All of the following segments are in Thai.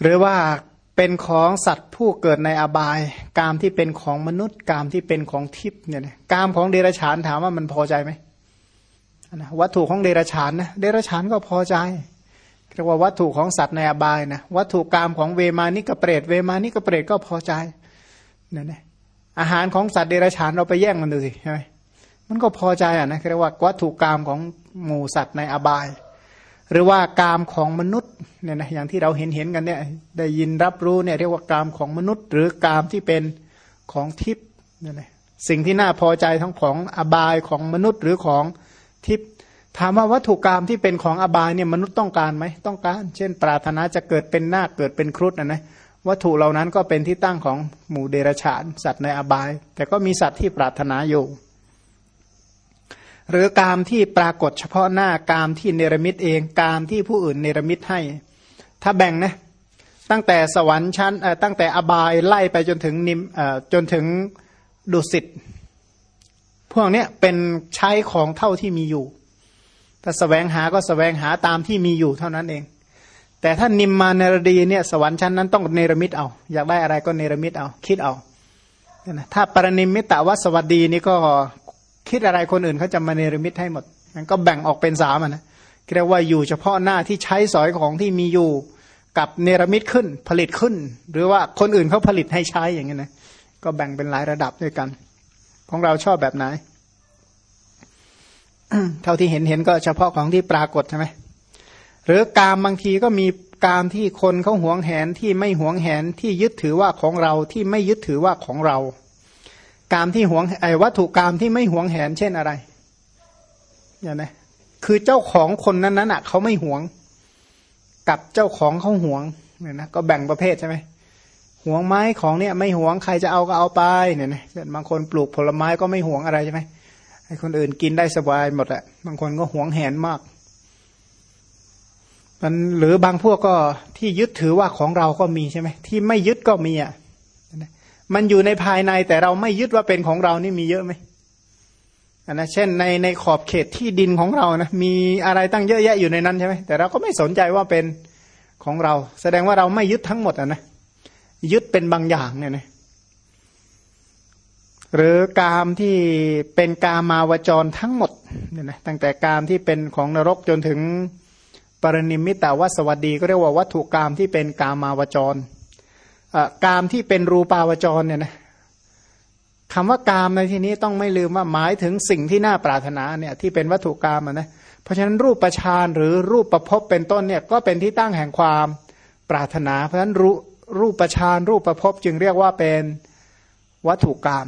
หรือว่าเป็นของสัตว์ผู้เกิดในอบาย กามที่เป็นของมนุษย์ กามที่เป็นของทิพย์เนี่ยกามของเดรัจฉานถามว่ามันพอใจไหมนะวัตถุของเดรัจฉานนะเดรัจฉานก็พอใจเรียกว่าวัตถุของสัตว์ในอบายนะวัตถุกามของเวมานิกเปรตเวมานิกเปรตก็พอใจเนี่ยนะอาหารของสัตว์เดรัจฉานเราไปแย่งมันดูสิใช่ไหมมันก็พอใจอะนะเรียกว่าวัตถุกามของหมูสัตว์ในอบาย หรือว่ากามของมนุษย์เนี่ยนะอย่างที่เราเห็นเห็นกันเนี่ยได้ยินรับรู้เนี่ยเรียกว่ากามของมนุษย์ หรือกามที่เป็นของทิพย์เนี่ยนะสิ่งที่น่าพอใจทั้งของอบายของมนุษย์หรือของทิพย์ถามว่าวัตถุกรรมที่เป็นของอบายเนี่ยมนุษย์ต้องการไหมต้องการ เช่น ปรารถนาจะเกิดเป็นนาคเกิดเป็นครุฑนะนะวัตถุเหล่านั้นก็เป็นที่ตั้งของหมู่เดรัจฉานสัตว์ในอบาย แต่ก็มีสัตว์ที่ปรารถนาอยู่ หรือกามที่ปรากฏเฉพาะหน้ากามที่เนรมิตเองกามที่ผู้อื่นเนรมิตให้ ถ้าแบ่งนะตั้งแต่สวรรค์ชั้นตั้งแต่อบายไล่ไปจนถึงนิมจนถึงดุสิตพวกนี้เป็นใช้ของเท่าที่มีอยู่ถ้าสแสวงหาก็สแสวงหาตามที่มีอยู่เท่านั้นเอง แต่ถ้านิมมานรดีเนี่ยสวรรค์ชั้นนั้นต้องเนรมิตเอา อยากได้อะไรก็เนรมิตเอาคิดเอาถ้าปรนิมิตะวัสวัสดีนี่ก็ คิดอะไรคนอื่นเขาจะมาเนรมิตให้หมดมันก็แบ่งออกเป็นสามนะเรียกว่าอยู่เฉพาะหน้าที่ใช้สอยของที่มีอยู่กับเนรมิตขึ้นผลิตขึ้น หรือว่าคนอื่นเขาผลิตให้ใช้อย่างเงี้ยนะก็แบ่งเป็นหลายระดับด้วยกัน ของเราชอบแบบไหน เท่าที่เห็นเห็นก็เฉพาะของที่ปรากฏใช่ไหมหรือกามบางทีก็มีกามที่คนเขาหวงแหนที่ไม่หวงแหนที่ยึดถือว่าของเราที่ไม่ยึดถือว่าของเรา กามที่หวงไอ้วัตถุกามที่ไม่หวงแหน เช่นอะไรอย่างนะคือเจ้าของคนนั้นนั้นอะเขาไม่หวง กับเจ้าของเขาหวงเนี่ยนะก็แบ่งประเภทใช่ไหมหวงไม้ของเนี่ยไม่หวงใครจะเอาก็เอาไปเนี่ยนะบางคนปลูกผลไม้ก็ไม่หวงอะไรใช่ไหมให้คนอื่นกินได้สบายหมดแหละบางคนก็หวงแหนมากมันหรือบางพวกก็ที่ยึดถือว่าของเราก็มีใช่ไหมที่ไม่ยึดก็มีอะ มันอยู่ในภายในแต่เราไม่ยึดว่าเป็นของเรานี่มีเยอะไหมอันนะเช่นในในขอบเขตที่ดินของเรานะมีอะไรตั้งเยอะแยะอยู่ในนั้นใช่ไหมแต่เราก็ไม่สนใจว่าเป็นของเรา แสดงว่าเราไม่ยึดทั้งหมดอะนะยึดเป็นบางอย่างเนี่ยนะหรือกามที่เป็นกามาวจรทั้งหมดเนี่ยนะตั้งแต่กามที่เป็นของนรกจนถึงปรนิมิตาวัสวัสดีก็เรียกว่าวัตถุกามที่เป็นกามาวจร กามที่เป็นรูปาวจรเนี่ยนะคำว่ากามในที่นี้ต้องไม่ลืมว่าหมายถึงสิ่งที่น่าปรารถนาเนี่ยที่เป็นวัตถุกามนะเพราะฉะนั้นรูปประชานหรือรูปประพบเป็นต้นเนี่ยก็เป็นที่ตั้งแห่งความปรารถนา เพราะฉะนั้นรูรูปประชานรูปประพบจึงเรียกว่าเป็นวัตถุกรรม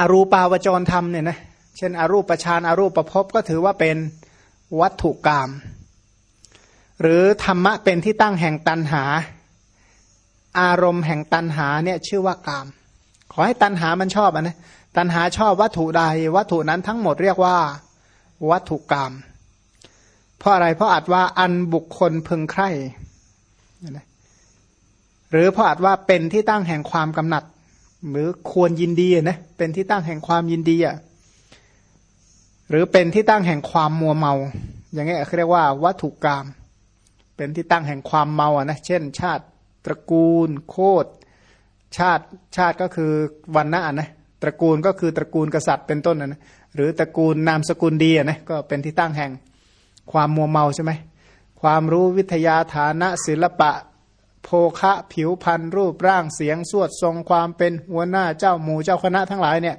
อรูปาวจรธรรมเนี่ยนะเช่นอรูปฌานอารูปประพบก็ถือว่าเป็นวัตถุกรรมหรือธรรมะเป็นที่ตั้งแห่งตันหา อารมณ์แห่งตันหาเนี่ยชื่อว่ากาม ขอให้ตันหามันชอบนะตันหาชอบวัตถุใด วัตถุนั้นทั้งหมดเรียกว่า วัตถุกรรมเพราะอะไรเพราะอาจว่าอันบุคคลพึงใคร่หรือเพราะอาจว่าเป็นที่ตั้งแห่งความกำหนัด หรือควรยินดีนะเป็นที่ตั้งแห่งความยินดีอะหรือเป็นที่ตั้งแห่งความมัวเมา อย่างเงี้ยเขาเรียกว่าวัตถุกรรมเป็นที่ตั้งแห่งความเมาอะนะเช่น ชาติ ตระกูล โคตรชาติชาติก็คือวันณะนะตระกูลก็คือตระกูลกษัตริย์เป็นต้นนะหรือตระกูลนามสกุลดีอะนะก็เป็นที่ตั้งแห่งความมัวเมาใช่ไหมความรู้วิทยาฐานะศิลปะ โภคะผิวพันธ์รูปร่างเสียงสวดทรงความเป็นหัวหน้าเจ้าหมู่เจ้าคณะทั้งหลายเนี่ย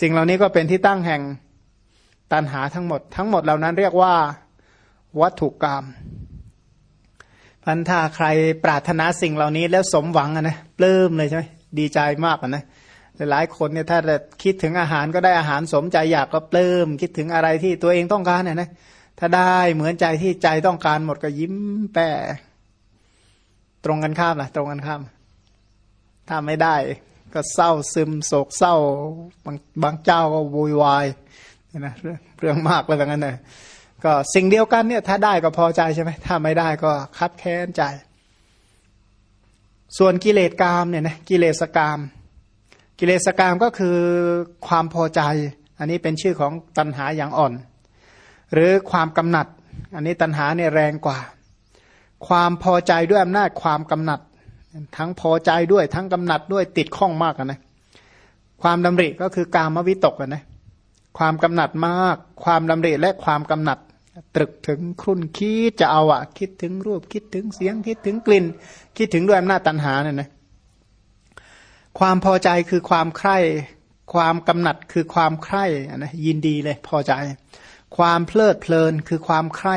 สิ่งเหล่านี้ก็เป็นที่ตั้งแห่งตันหาทั้งหมด ทั้งหมดเหล่านั้นเรียกว่า วัตถุกรรม พันธาใครปรารถนาสิ่งเหล่านี้แล้วสมหวังนะปลื้มเลยใช่ไหมดีใจมากนะหลายคนเนี่ยถ้าคิดถึงอาหารก็ได้อาหารสมใจอยากก็ปลื้มคิดถึงอะไรที่ตัวเองต้องการเนี่ยนะถ้าได้เหมือนใจที่ใจต้องการหมดก็ยิ้มแปะตรงกันข้ามนะตรงกันข้าม ถ้าไม่ได้ ก็เศร้าซึมโศกเศร้า บางบางเจ้าก็วุ่นวายนะเรื่องมากเลยแบบนั้นเลย ก็สิ่งเดียวกันเนี่ย ถ้าได้ก็พอใจใช่ไหมถ้าไม่ได้ก็คับแค้นใจ ส่วนกิเลสกามเนี่ยนะกิเลสกาม กิเลสกามก็คือความพอใจ อันนี้เป็นชื่อของตัณหาอย่างอ่อน หรือความกำหนัด อันนี้ตัณหาเนี่ยแรงกว่า ความพอใจด้วยอำนาจความกำหนัด ทั้งพอใจด้วยทั้งกำหนัดด้วยติดข้องมากนะความดำริก็คือการมวิตกนะความกำหนัดมาก ความดำริและความกำหนัด ตรึกถึงครุ่นคิดจะเอาอะคิดถึงรูปคิดถึงเสียงคิดถึงกลิ่น คิดถึงด้วยอำนาจตัณหาเนี่ยนะความพอใจคือความใคร่ ความกำหนัดคือความใคร่นะยินดีเลยพอใจ ความเพลิดเพลินคือความใคร่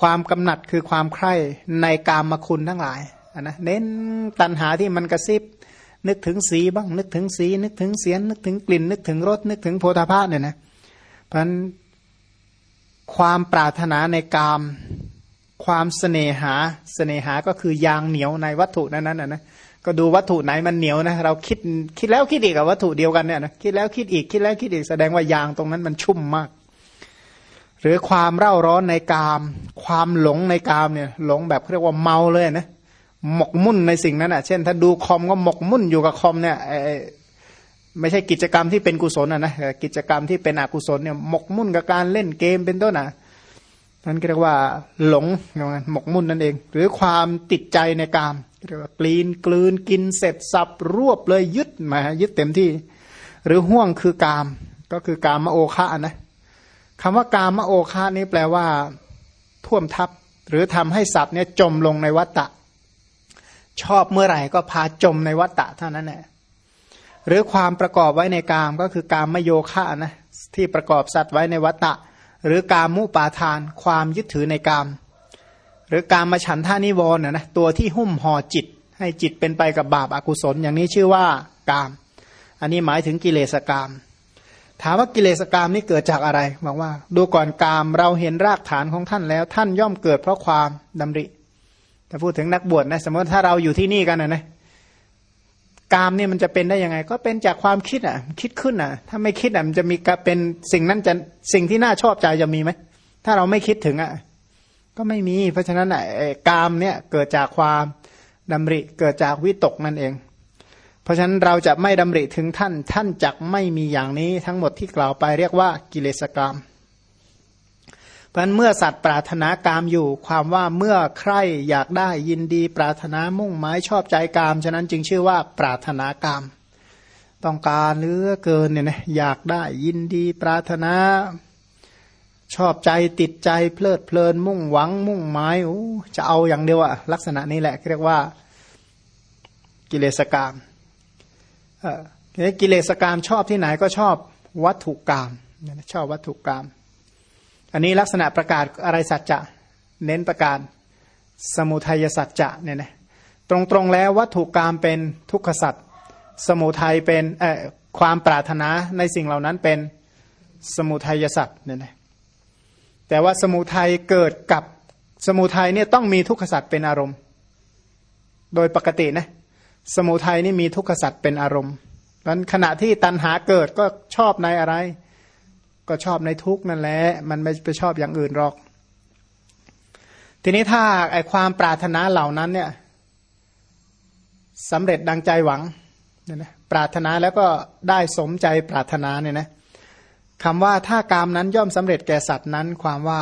ความกำหนัดคือความใคร่ในกามคุณทั้งหลายนะเน้นตัณหาที่มันกระซิบ นึกถึงสีบ้างนึกถึงสี นึกถึงเสียงนึกถึงกลิ่น นึกถึงรสนึกถึงโพธาภาเนี่ยนะเพราะนั้น ความปรารถนาในกาม ความเสน่หาเสน่หาก็คือยางเหนียวในวัตถุนั้นนั้นนะก็ดูวัตถุไหนมันเหนียวนะเราคิดคิดแล้วคิดอีกกับวัตถุเดียวกันเนี่ยนะคิดแล้วคิดอีกคิดแล้วคิดอีกแสดงว่ายางตรงนั้นมันชุ่มมาก หรือความเร่าร้อนในกาม ความหลงในกามเนี่ยหลงแบบเรียกว่าเมาเลยนะหมกมุ่นในสิ่งนั้นอะ เช่น ถ้าดูคอมก็หมกมุ่นอยู่กับคอมเนี่ย ไม่ใช่กิจกรรมที่เป็นกุศลอะนะกิจกรรมที่เป็นอกุศลเนี่ยหมกมุ่นกับการเล่นเกมเป็นต้นอะนั่นเรียกว่าหลงหมกมุ่นนั่นเอง หรือความติดใจในกามเรียกว่ากลีนกลืนกินเสร็จสับรวบเลยยึดมายึดเต็มที่ หรือห่วงคือกาม ก็คือกามมโอคะนะคำว่ากามมโอคะนี้แปลว่า ท่วมทับ หรือทำให้สัตว์เนี่ยจมลงในวัฏฏะชอบเมื่อไหร่ก็พาจมในวัฏฏะเท่านั้นแหละ หรือความประกอบไว้ในกามก็คือกามมโยคะนะที่ประกอบสัตว์ไว้ในวัฏฏะหรือกามมุปาทาน ความยึดถือในกาม หรือการมาฉันท่านิวรณ์นะตัวที่หุ้มห่อจิต ให้จิตเป็นไปกับบาปอากุศลอย่างนี้ชื่อว่ากาม อันนี้หมายถึงกิเลสกาม ถามว่ากิเลสกามนี่เกิดจากอะไรบอกว่า ดูก่อนกามเราเห็นรากฐานของท่านแล้ว ท่านย่อมเกิดเพราะความดำริถ้าพูดถึงนักบวชนะสมมติถ้าเราอยู่ที่นี่กันนะนะ กามเนี่ยมันจะเป็นได้ยังไง ก็เป็นจากความคิดอะ คิดขึ้นอะ ถ้าไม่คิดอะมันจะมีเป็นสิ่งนั้นจะสิ่งที่น่าชอบใจจะมีไหมถ้าเราไม่คิดถึงอะ ก็ไม่มี เพราะฉะนั้นอะกามเนี่ยเกิดจากความดำริเกิดจากวิตกนั่นเอง เพราะฉะนั้นเราจะไม่ดำริถึงท่านท่านจักไม่มีอย่างนี้ทั้งหมดที่กล่าวไปเรียกว่ากิเลสกรรม พราะเมื่อสัตว์ปรารถนากามอยู่ ความว่าเมื่อใครอยากได้ยินดี ปรารถนามุ่งหมายชอบใจกาม ฉะนั้นจึงชื่อว่าปรารถนากาม ต้องการเนื้อเกินเนี่ยนะอยากได้ยินดี ปรารถนา ชอบใจติดใจเพลิดเพลินมุ่งหวัง มุ่งหมายโอ้จะเอาอย่างเดียวอะลักษณะนี้แหละเรียกว่ากิเลสกามเออกิเลสกามชอบที่ไหนก็ชอบวัตถุกามชอบวัตถุกาม อันนี้ลักษณะประกาศอะไรสัจจะ เน้นประกาศสมุทัยสัจจะเนี่ยนะตรงๆแล้ววัตถุกรรมเป็นทุกขสัจสมุทัยเป็นความปรารถนาในสิ่งเหล่านั้นเป็นสมุทัยสัจเนี่ยนะแต่ว่าสมุทัยเกิดกับสมุทัยเนี่ยต้องมีทุกขสัจเป็นอารมณ์ โดยปกตินะสมุทัยนี่มีทุกขสัจเป็นอารมณ์นั้นขณะที่ตัณหาเกิดก็ชอบในอะไร ก็ชอบในทุกนั่นแหละมันไม่ไปชอบอย่างอื่นหรอก ทีนี้ถ้าไอความปรารถนาเหล่านั้นเนี่ยสำเร็จดังใจหวังเนี่ยนะปรารถนาแล้วก็ได้สมใจปรารถนาเนี่ยนะคำว่าถ้ากามนั้นย่อมสำเร็จแก่สัตว์นั้น ความว่า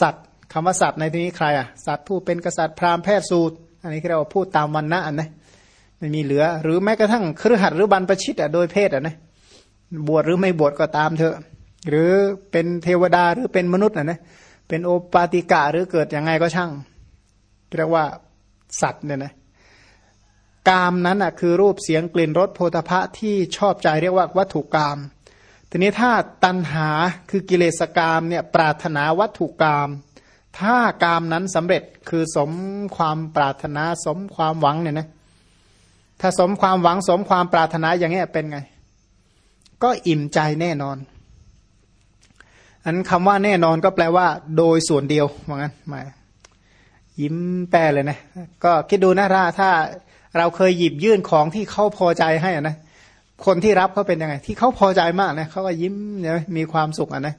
สัตว์คำว่าสัตว์ในที่นี้ใครอะสัตว์ผู้เป็นกษัตริย์พราหมณ์แพทย์สูตร อันนี้เราพูดตามวันนะอันนะไม่มีเหลือ หรือแม้กระทั่งครือขัดหรือบรรพชิตอะโดยเพศอะนะบวชหรือไม่บวชก็ตามเถอะ หรือเป็นเทวดาหรือเป็นมนุษย์นะนะเป็นโอปาติกะหรือเกิดยังไงก็ช่างเรียกว่าสัตว์เนี่ยนะกามนั้นอะคือรูปเสียงกลิ่นรสโพธพะที่ชอบใจเรียกว่าวัตถุกรรมทีนี้ถ้าตัณหาคือกิเลสกรรมเนี่ยปรารถนาวัตถุกรรมถ้ากามนั้นสำเร็จคือสมความปรารถนาสมความหวังเนี่ยนะถ้าสมความหวังสมความปรารถนาอย่างเงี้ยเป็นไง ก็อิ่มใจแน่นอน อันคำว่าแน่นอนก็แปลว่า โดยส่วนเดียวว่างั้นหมายยิ้มแปลเลยนะ ก็คิดดูนะถ้าถ้าเราเคยหยิบยื่นของที่เขาพอใจให้นะคนที่รับเขาเป็นยังไง ที่เขาพอใจมากนะเขาก็ยิ้มเนี่ยมีความสุขอะนะ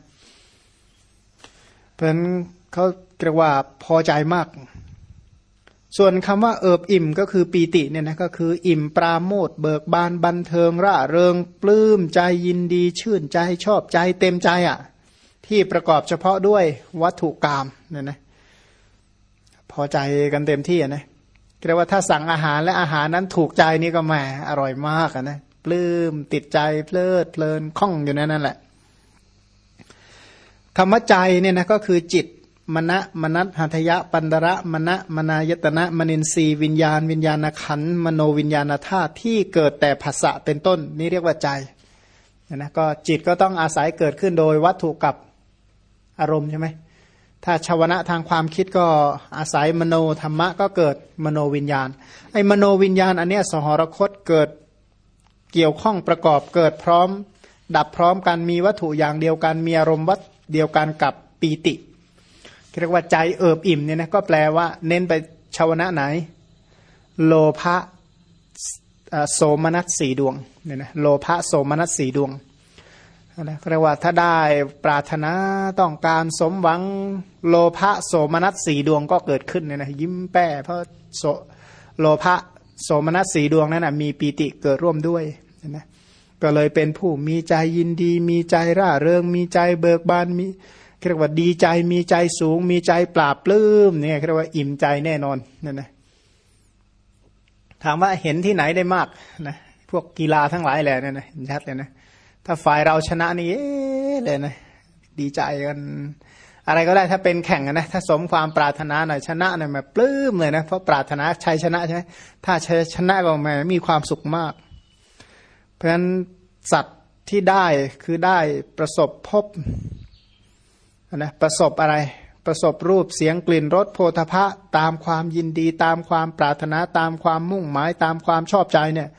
เพราะฉะนั้นเขาเรียกว่าพอใจมาก ส่วนคำว่าเอิบอิ่มก็คือปีติเนี่ยนะก็คือ อิ่มปราโมทเบิกบานบันเทิงร่าเริงปลื้มใจยินดี ชื่นใจชอบใจเต็มใจอะ่ะ ที่ประกอบเฉพาะด้วยวัตถุกรรมเนี่ยนะพอใจกันเต็มที่นะเรียกว่าถ้าสั่งอาหารและอาหารนั้นถูกใจนี่ก็แหมอร่อยมากนะปลื้มติดใจเพลิดเพลินคล่องอยู่ในนั่นแหละคำว่าใจเนี่ยนะก็คือจิตมณะมนัตหัตยะปันดระมณะมนายตนะมนินทรีวิญญาณ วิญญาณขันมโนวิญญาณธาตุที่เกิดแต่ภาษะเป็นต้น นี่เรียกว่าใจนะก็จิตก็ต้องอาศัยเกิดขึ้นโดยวัตถุกับ อารมณ์ใช่ไหมถ้าชาวนะทางความคิดก็อาศัยมโนธรรมะก็เกิดมโนวิญญาณ ไอ้มโนวิญญาณ อันเนี้ยสหรคตเกิดเกี่ยวข้องประกอบเกิดพร้อม ดับพร้อมกันมีวัตถุอย่างเดียวกันมีอารมณ์วัดเดียวกันกับปีติเรียกว่าใจเอิบอิ่มเนี่ยนะก็แปลว่าเน้นไปชาวนะไหน โลภะโสมนัสสีดวงเนี่ยนะโลภะโสมนัสสีดวง นะเรียกว่าถ้าได้ปรารถนาต้องการสมหวังโลภะโสมนัสสีดวงก็เกิดขึ้นเนี่ยนะยิ้มแป้เพราะโสโลภะโสมนัสสีดวงนั้นนะมีปีติเกิดร่วมด้วยนะก็เลยเป็นผู้มีใจยินดี มีใจร่าเริง มีใจเบิกบานมีเรียกว่าดีใจมีใจสูง มีใจปราบปลื้มเนี่ยเรียกว่าอิ่มใจแน่นอนนั่นนะถามว่าเห็นที่ไหนได้มากนะพวกกีฬาทั้งหลายแหละเนี่ยนะชัดเลยนะ ถ้าฝ่ายเราชนะนี่เลยนะดีใจกัน อะไรก็ได้ถ้าเป็นแข่งนะถ้าสมความปรารถนาหน่อยชนะหน่อยแบบปลื้มเลยนะเพราะปรารถนาชัยชนะใช่ไหมถ้าชัยชนะก็แม่มีความสุขมาก เพราะฉะนั้นสัตว์ที่ได้คือได้ประสบพบนะประสบอะไร ประสบรูปเสียงกลิ่นรสโพธพะตามความยินดี ตามความปรารถนาตามความมุ่งหมายตามความชอบใจเนี่ย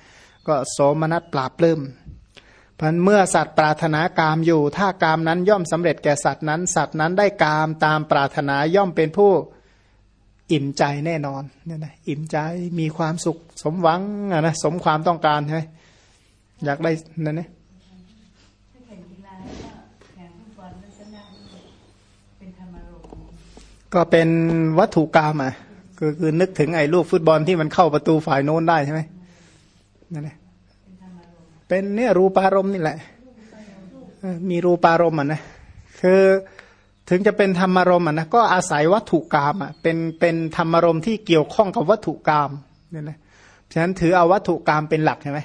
ก็โสมนัสปราบปลื้ม พันเมื่อสัตว์ปรารถนากามอยู่ ถ้ากามนั้นย่อมสำเร็จแก่สัตว์นั้น สัตว์นั้นได้กามตามปรารถนาย่อมเป็นผู้อิ่มใจแน่นอนเนี่ยนะอิ่มใจมีความสุขสมหวังนะสมความต้องการใช่ไหมอยากได้นั่นนะก็เป็นวัตถุกรรมอะคือคือนึกถึงไอ้ลูกฟุตบอลที่มันเข้าประตูฝ่ายโน้นได้ใช่ไหมนั่นแหละ เป็นเนี่ยรูปารมณ์นี่แหละมีรูปารมณ์อะนะคือถึงจะเป็นธรรมารมณ์อะนะก็อาศัยวัตถุกรรมอะเป็นเป็นธรรมารมณ์ที่เกี่ยวข้องกับวัตถุกรรมเนี่ยนะฉะนั้นถือเอาวัตถุกรรมเป็นหลักใช่ไหม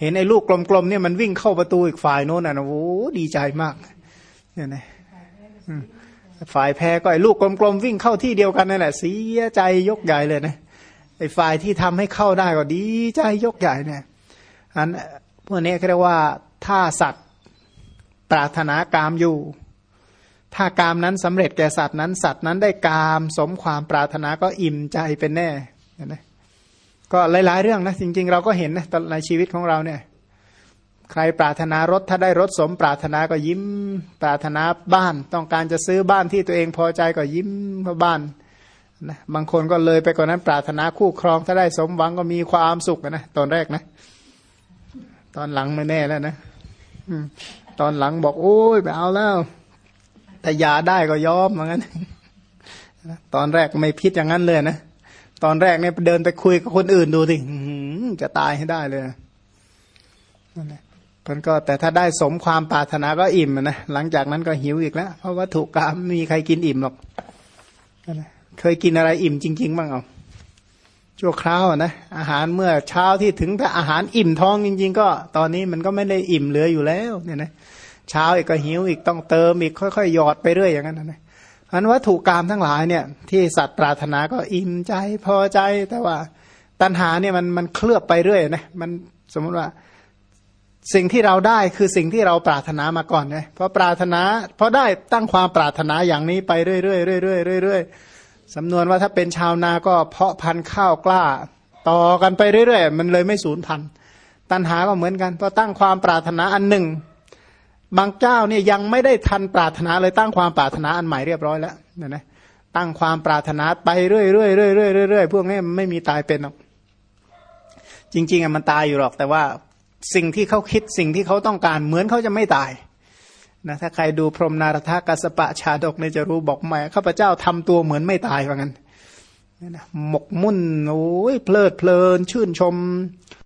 เห็นไอ้ลูกกลมๆเนี่ยมันวิ่งเข้าประตูอีกฝ่ายโน้นอะนะโอ้ดีใจมากเนี่ยนะฝ่ายแพ้ก็ไอ้ลูกกลมๆวิ่งเข้าที่เดียวกันนั่นแหละเสียใจยกใหญ่เลยนะไอ้ฝ่ายที่ทำให้เข้าได้ก็ดีใจยกใหญ่เนี่ยอัน พวกนี้เรียกว่าถ้าสัตว์ปรารถนากามอยู่ ถ้ากามนั้นสำเร็จแก่สัตว์นั้น สัตว์นั้นได้กามสมความปรารถนาก็อิ่มใจเป็นแน่นะก็หลาย ๆ เรื่องนะจริง ๆ เราก็เห็นนะในชีวิตของเราเนี่ยใครปรารถนารถถ้าได้รถสมปรารถนาก็ยิ้มปรารถนาบ้าน ต้องการจะซื้อบ้านที่ตัวเองพอใจก็ยิ้มเพราะบ้านนะบางคนก็เลยไปกว่านั้นปรารถนาคู่ครองถ้าได้สมหวังก็มีความสุขนะตอนแรกนะ ตอนหลังไม่แน่แล้วนะตอนหลังบอกโอ้ยไปเอาแล้วแต่ยาได้ก็ยอมเหมือนกันตอนแรกไม่พิดอย่างนั้นเลยนะตอนแรกเนี่ยเดินไปคุยกับคนอื่นดูสิจะตายให้ได้เลยนั่นแหละมันก็แต่ถ้าได้สมความปรารถนาก็อิ่มนะหลังจากนั้นก็หิวอีกแล้ว เพราะว่าถูกกามมีใครกินอิ่มหรอกเคยกินอะไรอิ่มจริง ๆ บ้างเอา ชั่วคราวนะอาหารเมื่อเช้าที่ถึงถ้าอาหารอิ่มท้องจริง ๆ ก็ตอนนี้มันก็ไม่ได้อิ่มเหลืออยู่แล้วเนี่ยนะเช้าอีกก็หิวอีกต้องเติมอีกค่อยๆหยอดไปเรื่อยอย่างนั้นนะอันว่าถูกกามทั้งหลายเนี่ย ที่สัตว์ปรารถนาก็อิ่มใจพอใจแต่ว่าตัณหาเนี่ยมันมันเคลือบไปเรื่อยนะมันสมมติว่าสิ่งที่เราได้คือสิ่งที่เราปรารถนามาก่อนไงเพราะปรารถนาเพราะได้ตั้งความปรารถนาอย่างนี้ไปเรื่อยๆเรื่อยๆเรื่อยๆ สำนวนว่าถ้าเป็นชาวนาก็เพาะพันธุ์ข้าวกล้า ต่อกันไปเรื่อยๆ มันเลยไม่สูญพันธุ์ตัณหาก็เหมือนกันเพราะตั้งความปรารถนาอันหนึ่ง บางเจ้าเนี่ยยังไม่ได้ทันปรารถนาเลยตั้งความปรารถนาอันใหม่เรียบร้อยแล้วเนี่ยนะตั้งความปรารถนาไปเรื่อยๆเรื่อยๆเรื่อยๆพวกนี้ไม่มีตายเป็นหรอกจริง ๆอะมันตายอยู่หรอก แต่ว่าสิ่งที่เขาคิดสิ่งที่เขาต้องการเหมือนเขาจะไม่ตาย นะถ้าใครดูพรมนารถกัสปะชาดกเนี่ยจะรู้บอกแม่ข้าพเจ้าทำตัวเหมือนไม่ตายว่างั้นนะหมกมุ่นโอ้ยเพลิดเพลินชื่นชม